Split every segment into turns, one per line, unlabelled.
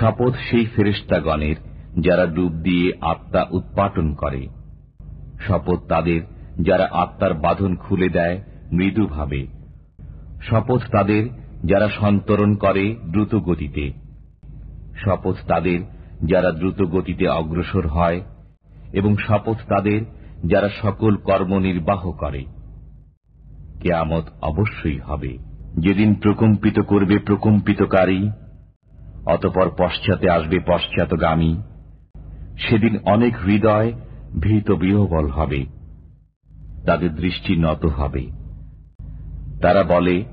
শপথ সেই ফেরিস্তাগণের যারা ডুব দিয়ে আত্মা উৎপাটন করে। শপথ তাদের যারা আত্মার বাঁধন খুলে দেয় মৃদুভাবে। শপথ তাদের যারা সন্তরণ করে দ্রুত গতিতে শপথ তাদের যারা দ্রুত গতিতে অগ্রসর হয় এবং শপথ তাদের যারা সকল কর্ম নির্বাহ করে। কেয়ামত অবশ্যই হবে। যেদিন প্রকম্পিত করবে প্রকম্পিতকারী অতপর পশ্চাতে আসবে পশ্চাতগামী সেদিন অনেক হৃদয় ভীত বিহবল হবে। তাদের দৃষ্টি নত হবে। তারা বলে,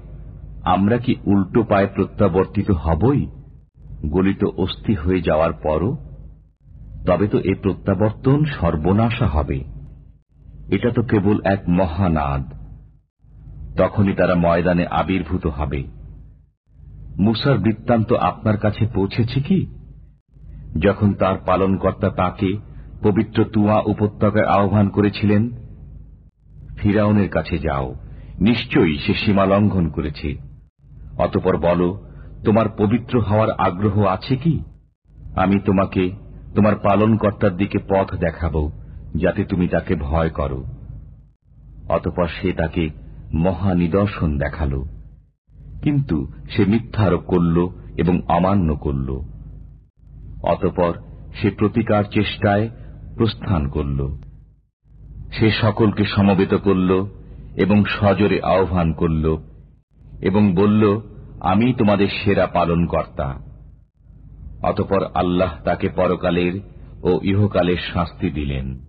আমরা কি উল্টো পায়ে প্রত্যাবর্তিত হবই? গলিত অস্থি হয়ে যাওয়ার পরও? তবে তো এ প্রত্যাবর্তন সর্বনাশা হবে। এটা তো কেবল এক মহানাদ। তখনই তারা ময়দানে আবির্ভূত হবে। মুসার বৃত্তান্ত আপনার কাছে পৌঁছেছে কি? যখন তার পালনকর্তা তাকে পবিত্র তুয়া উপত্যকায় আহ্বান করেছিলেন, ফিরাউনের কাছে যাও, নিশ্চয়ই সে সীমা লঙ্ঘন করেছে। অতপর বলো, তোমার পবিত্র হওয়ার আগ্রহ আছে কি? আমি তোমাকে, তোমার পালনকর্তার দিকে পথ দেখাব, যাতে তুমি তাকে ভয় করো। অতপর সে তাকে মহা নিদর্শন দেখাল। কিন্তু সে মিথ্যারোপ করল এবং অমান্য করল। অতপর সে প্রতিকার চেষ্টায় প্রস্থান করল। সে সকলকে সমবেত করল এবং সজরে আহ্বান করল এবং বলল, আমি তোমাদের সেরা পালন কর্তা অতপর আল্লাহ তাকে পরকালের ও ইহকালের শাস্তি দিলেন।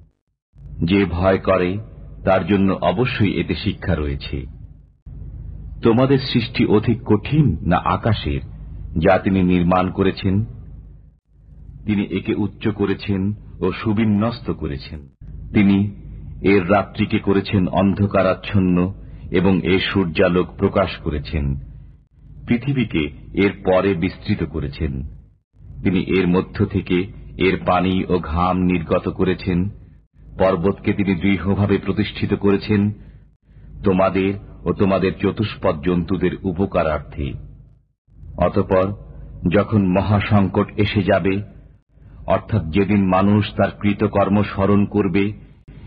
যে ভয় করে, তার জন্য অবশ্যই এতে শিক্ষা রয়েছে। তোমাদের সৃষ্টি অধিক কঠিন না আকাশের, যা তিনি নির্মাণ করেছেন? তিনি একে উচ্চ করেছেন ও সুবিন্যস্ত করেছেন। তিনি এর রাত্রিকে করেছেন অন্ধকারাচ্ছন্ন এবং এ সূর্যালোক প্রকাশ করেছেন। পৃথিবীকে এর পরে বিস্তৃত করেছেন। তিনি এর মধ্য থেকে এর পানি ও ঘাম নির্গত করেছেন। পর্বতকে তিনি দৃঢ়ভাবে প্রতিষ্ঠিত করেছেন। তোমাদের ও তোমাদের চতুষ্পদ জন্তুদের উপকারার্থে। অতপর যখন মহাসংকট এসে যাবে, অর্থাৎ যেদিন মানুষ তার কৃতকর্ম স্মরণ করবে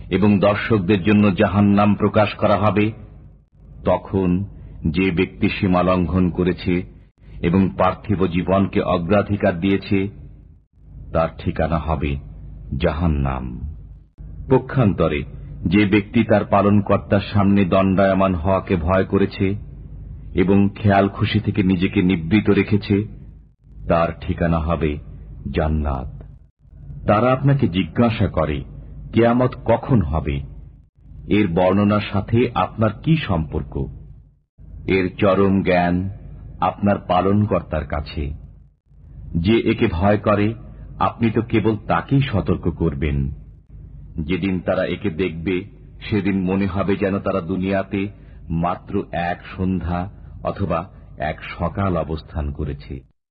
এবং দর্শকদের জন্য জাহান নাম প্রকাশ করা হবে, তখন যে ব্যক্তি সীমা লঙ্ঘন করেছে এবং পার্থিব জীবনকে অগ্রাধিকার দিয়েছে, তার ঠিকানা হবে জাহান নাম পক্ষান্তরে যে ব্যক্তি তার পালনকর্তার সামনে দণ্ডায়মান হওয়াকে ভয় করেছে এবং খেয়াল খুশি থেকে নিজেকে নিবৃত রেখেছে, তার ঠিকানা হবে জান্নাত। তারা আপনাকে জিজ্ঞাসা করে, কেয়ামত কখন হবে? এর বর্ণনার সাথে আপনার কি সম্পর্ক? এর চরম জ্ঞান আপনার পালনকর্তার কাছে। যে একে ভয় করে, আপনি তো কেবল তাকেই সতর্ক করবেন। যেদিন তারা একে দেখবে, সেদিন মনে হবে যেন তারা দুনিয়াতে মাত্র এক সন্ধ্যা অথবা এক সকাল অবস্থান করেছে।